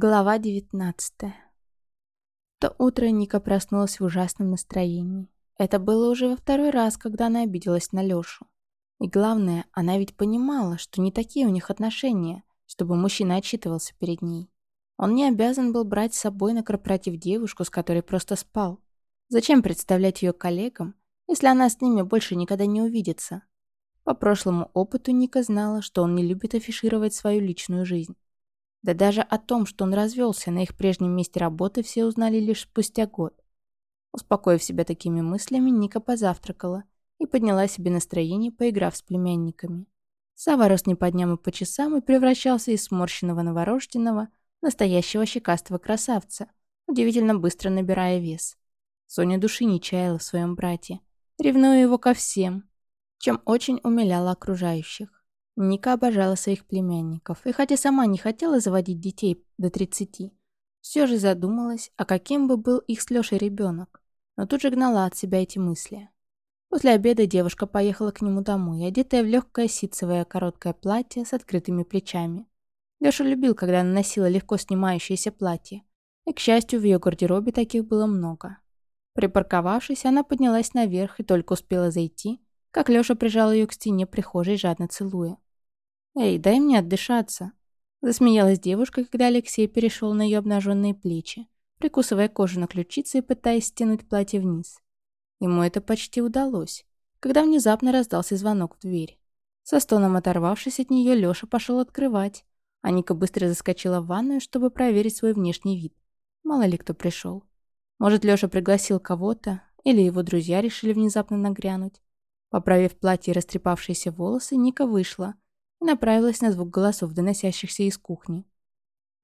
Глава 19 То утро Ника проснулась в ужасном настроении. Это было уже во второй раз, когда она обиделась на Лёшу. И главное, она ведь понимала, что не такие у них отношения, чтобы мужчина отчитывался перед ней. Он не обязан был брать с собой на корпоратив девушку, с которой просто спал. Зачем представлять ее коллегам, если она с ними больше никогда не увидится? По прошлому опыту Ника знала, что он не любит афишировать свою личную жизнь. Да даже о том, что он развелся на их прежнем месте работы, все узнали лишь спустя год. Успокоив себя такими мыслями, Ника позавтракала и подняла себе настроение, поиграв с племянниками. Сава рос не по дням и по часам и превращался из сморщенного новорожденного в настоящего щекастого красавца, удивительно быстро набирая вес. Соня души не чаяла в своем брате, ревнуя его ко всем, чем очень умиляла окружающих. Ника обожала своих племянников, и хотя сама не хотела заводить детей до 30, все же задумалась, а каким бы был их с Лешей ребенок, но тут же гнала от себя эти мысли. После обеда девушка поехала к нему домой, одетая в легкое ситцевое короткое платье с открытыми плечами. Леша любил, когда она носила легко снимающееся платье, и, к счастью, в ее гардеробе таких было много. Припарковавшись, она поднялась наверх и только успела зайти, как Леша прижал ее к стене прихожей, жадно целуя. «Эй, дай мне отдышаться!» Засмеялась девушка, когда Алексей перешел на ее обнаженные плечи, прикусывая кожу на ключице и пытаясь стянуть платье вниз. Ему это почти удалось, когда внезапно раздался звонок в дверь. Со стоном оторвавшись от нее, Леша пошел открывать, а Ника быстро заскочила в ванную, чтобы проверить свой внешний вид. Мало ли кто пришел. Может, Леша пригласил кого-то, или его друзья решили внезапно нагрянуть. Поправив платье и растрепавшиеся волосы, Ника вышла – и направилась на звук голосов, доносящихся из кухни.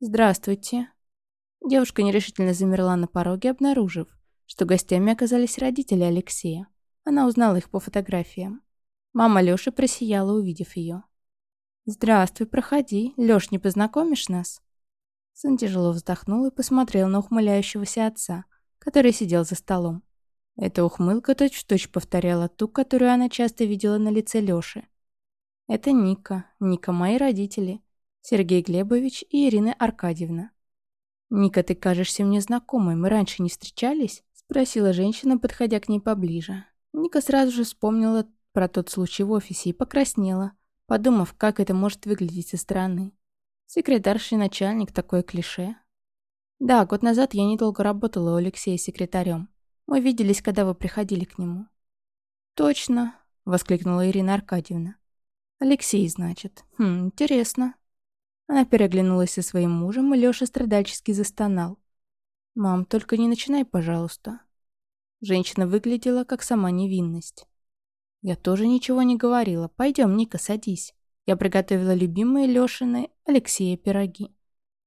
«Здравствуйте». Девушка нерешительно замерла на пороге, обнаружив, что гостями оказались родители Алексея. Она узнала их по фотографиям. Мама Лёши просияла, увидев её. «Здравствуй, проходи. Лёш, не познакомишь нас?» Сын тяжело вздохнул и посмотрел на ухмыляющегося отца, который сидел за столом. Эта ухмылка точь-в-точь -точь повторяла ту, которую она часто видела на лице Лёши. Это Ника. Ника мои родители. Сергей Глебович и Ирина Аркадьевна. «Ника, ты кажешься мне знакомой. Мы раньше не встречались?» Спросила женщина, подходя к ней поближе. Ника сразу же вспомнила про тот случай в офисе и покраснела, подумав, как это может выглядеть со стороны. Секретарша начальник – такое клише. Да, год назад я недолго работала у Алексея секретарем. Мы виделись, когда вы приходили к нему. «Точно», – воскликнула Ирина Аркадьевна. Алексей, значит. Хм, интересно. Она переглянулась со своим мужем, и Лёша страдальчески застонал. «Мам, только не начинай, пожалуйста». Женщина выглядела, как сама невинность. «Я тоже ничего не говорила. Пойдем, Ника, садись. Я приготовила любимые Лёшины Алексея пироги.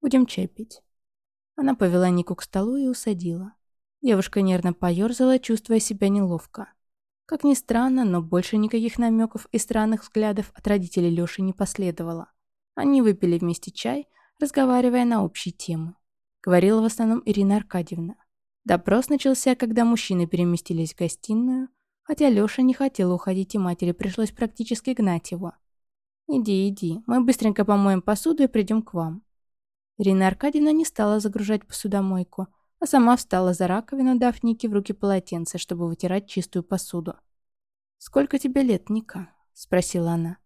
Будем чай пить». Она повела Нику к столу и усадила. Девушка нервно поёрзала, чувствуя себя неловко. Как ни странно, но больше никаких намеков и странных взглядов от родителей Лёши не последовало. Они выпили вместе чай, разговаривая на общие темы. Говорила в основном Ирина Аркадьевна. Допрос начался, когда мужчины переместились в гостиную, хотя Лёша не хотел уходить, и матери пришлось практически гнать его. «Иди, иди, мы быстренько помоем посуду и придем к вам». Ирина Аркадьевна не стала загружать посудомойку, а сама встала за раковину, дав Нике в руки полотенце, чтобы вытирать чистую посуду. «Сколько тебе лет, Ника?» – спросила она.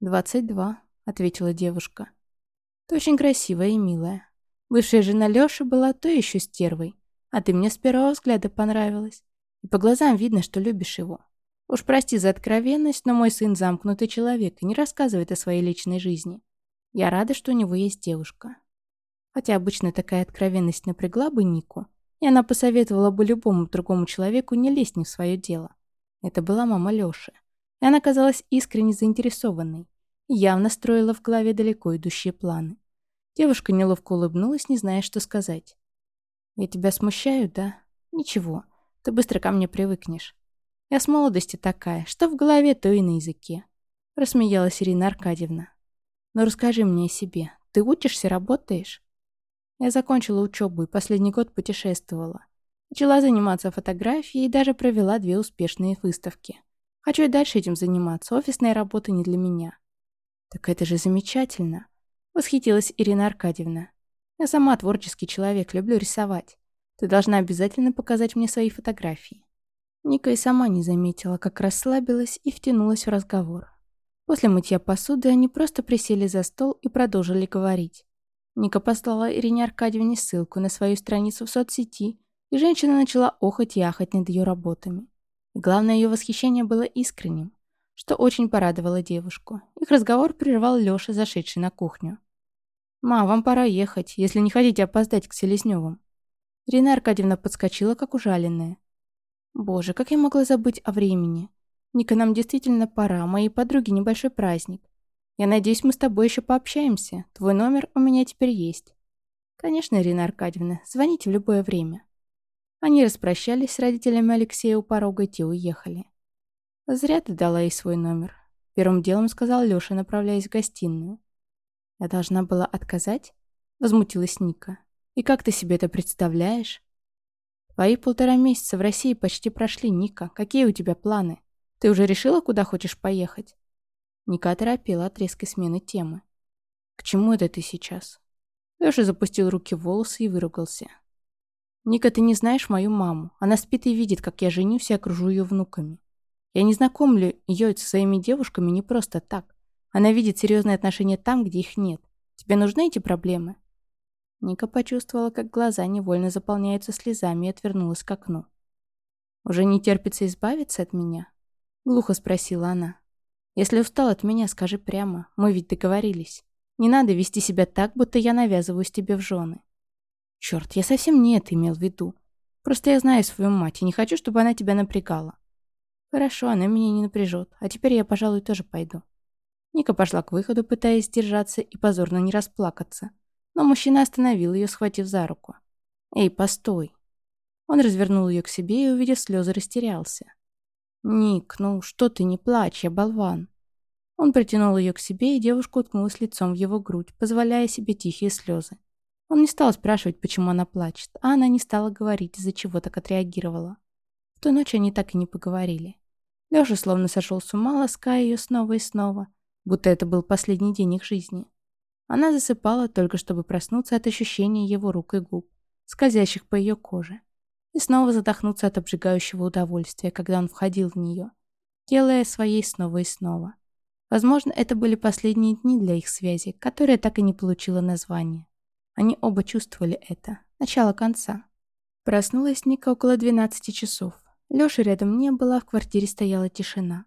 «Двадцать два», – ответила девушка. «Ты очень красивая и милая. Бывшая жена Лёши была то еще стервой, а ты мне с первого взгляда понравилась. И по глазам видно, что любишь его. Уж прости за откровенность, но мой сын замкнутый человек и не рассказывает о своей личной жизни. Я рада, что у него есть девушка. Хотя обычно такая откровенность напрягла бы Нику, и она посоветовала бы любому другому человеку не лезть не в свое дело. Это была мама Лёши. И она казалась искренне заинтересованной и явно строила в голове далеко идущие планы. Девушка неловко улыбнулась, не зная, что сказать. «Я тебя смущаю, да? Ничего, ты быстро ко мне привыкнешь. Я с молодости такая, что в голове, то и на языке», — рассмеялась Ирина Аркадьевна. «Но расскажи мне о себе. Ты учишься, работаешь?» Я закончила учебу и последний год путешествовала. Начала заниматься фотографией и даже провела две успешные выставки. Хочу и дальше этим заниматься, офисная работа не для меня. Так это же замечательно, восхитилась Ирина Аркадьевна. Я сама творческий человек, люблю рисовать. Ты должна обязательно показать мне свои фотографии». Ника и сама не заметила, как расслабилась и втянулась в разговор. После мытья посуды они просто присели за стол и продолжили говорить. Ника послала Ирине Аркадьевне ссылку на свою страницу в соцсети, и женщина начала охать и ахать над ее работами. Главное, ее восхищение было искренним, что очень порадовало девушку. Их разговор прервал Леша, зашедший на кухню. «Ма, вам пора ехать, если не хотите опоздать к Селезневым». Ирина Аркадьевна подскочила, как ужаленная. «Боже, как я могла забыть о времени? Ника, нам действительно пора, моей подруге небольшой праздник. Я надеюсь, мы с тобой еще пообщаемся. Твой номер у меня теперь есть». «Конечно, Ирина Аркадьевна, звоните в любое время». Они распрощались с родителями Алексея у порога, и те уехали. «Зря ты дала ей свой номер», — первым делом сказал Лёша, направляясь в гостиную. «Я должна была отказать?» — возмутилась Ника. «И как ты себе это представляешь?» «Твои полтора месяца в России почти прошли, Ника. Какие у тебя планы?» Ты уже решила, куда хочешь поехать?» Ника торопила от резкой смены темы. «К чему это ты сейчас?» Лёша запустил руки в волосы и выругался. «Ника, ты не знаешь мою маму. Она спит и видит, как я женюсь и окружу ее внуками. Я не знакомлю ее со своими девушками не просто так. Она видит серьезные отношения там, где их нет. Тебе нужны эти проблемы?» Ника почувствовала, как глаза невольно заполняются слезами и отвернулась к окну. «Уже не терпится избавиться от меня?» Глухо спросила она. «Если устал от меня, скажи прямо. Мы ведь договорились. Не надо вести себя так, будто я навязываюсь тебе в жены». «Черт, я совсем не это имел в виду. Просто я знаю свою мать и не хочу, чтобы она тебя напрягала». «Хорошо, она меня не напряжет. А теперь я, пожалуй, тоже пойду». Ника пошла к выходу, пытаясь сдержаться и позорно не расплакаться. Но мужчина остановил ее, схватив за руку. «Эй, постой!» Он развернул ее к себе и, увидев слезы, растерялся. «Ник, ну что ты, не плачь, я болван». Он притянул ее к себе, и девушка уткнулась лицом в его грудь, позволяя себе тихие слезы. Он не стал спрашивать, почему она плачет, а она не стала говорить, из-за чего так отреагировала. В ту ночь они так и не поговорили. Леша словно сошел с ума, лаская ее снова и снова, будто это был последний день их жизни. Она засыпала, только чтобы проснуться от ощущения его рук и губ, скользящих по ее коже и снова задохнуться от обжигающего удовольствия, когда он входил в нее, делая своей снова и снова. Возможно, это были последние дни для их связи, которая так и не получила название. Они оба чувствовали это. Начало конца. Проснулась Ника около 12 часов. Лёши рядом не было, в квартире стояла тишина.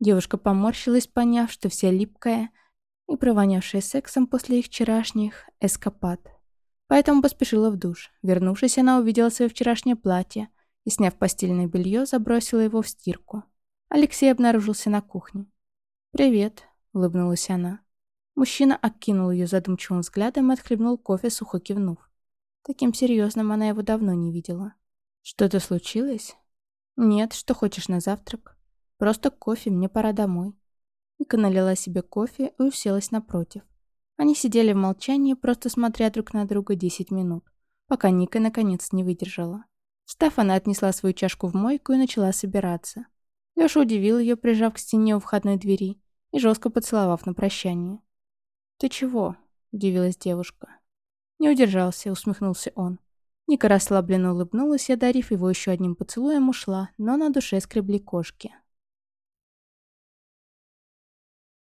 Девушка поморщилась, поняв, что вся липкая и провонявшая сексом после их вчерашних эскапад Поэтому поспешила в душ. Вернувшись, она увидела свое вчерашнее платье и, сняв постельное белье, забросила его в стирку. Алексей обнаружился на кухне. «Привет», — улыбнулась она. Мужчина окинул ее задумчивым взглядом и отхлебнул кофе, сухо кивнув. Таким серьезным она его давно не видела. «Что-то случилось?» «Нет, что хочешь на завтрак?» «Просто кофе, мне пора домой». Ника налила себе кофе и уселась напротив. Они сидели в молчании, просто смотря друг на друга 10 минут, пока Ника наконец не выдержала. Встав, она отнесла свою чашку в мойку и начала собираться. Лёша удивил ее, прижав к стене у входной двери и жестко поцеловав на прощание. «Ты чего?» – удивилась девушка. Не удержался, усмехнулся он. Ника расслабленно улыбнулась и, одарив его еще одним поцелуем, ушла, но на душе скребли кошки.